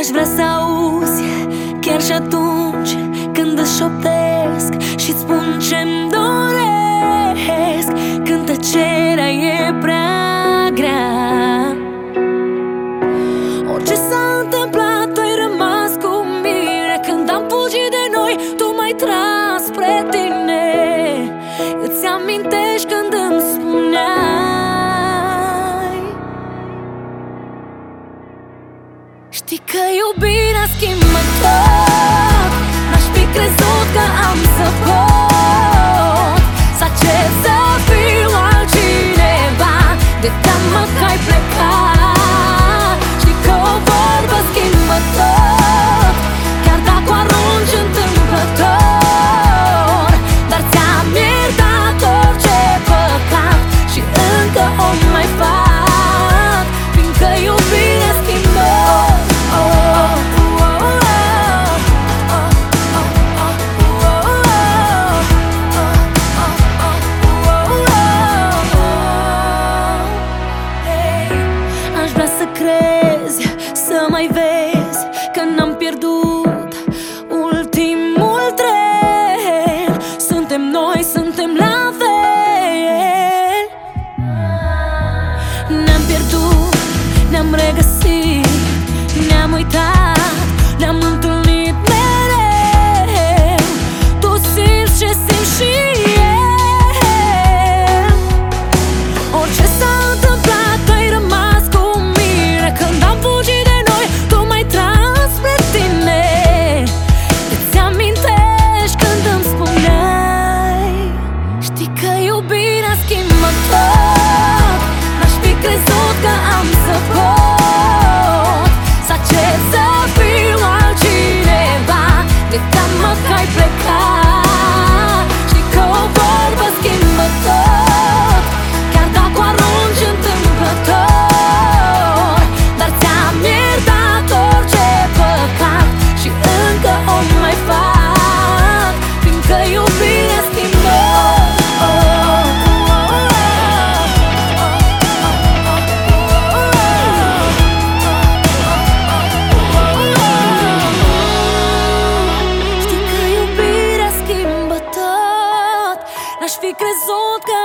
Aș vrea să auzi chiar și atunci când îți șoptesc și spun ce-mi doresc știi că iubirea schimbă tot. N-aș fi crezut că am să pot. noi suntem la crezut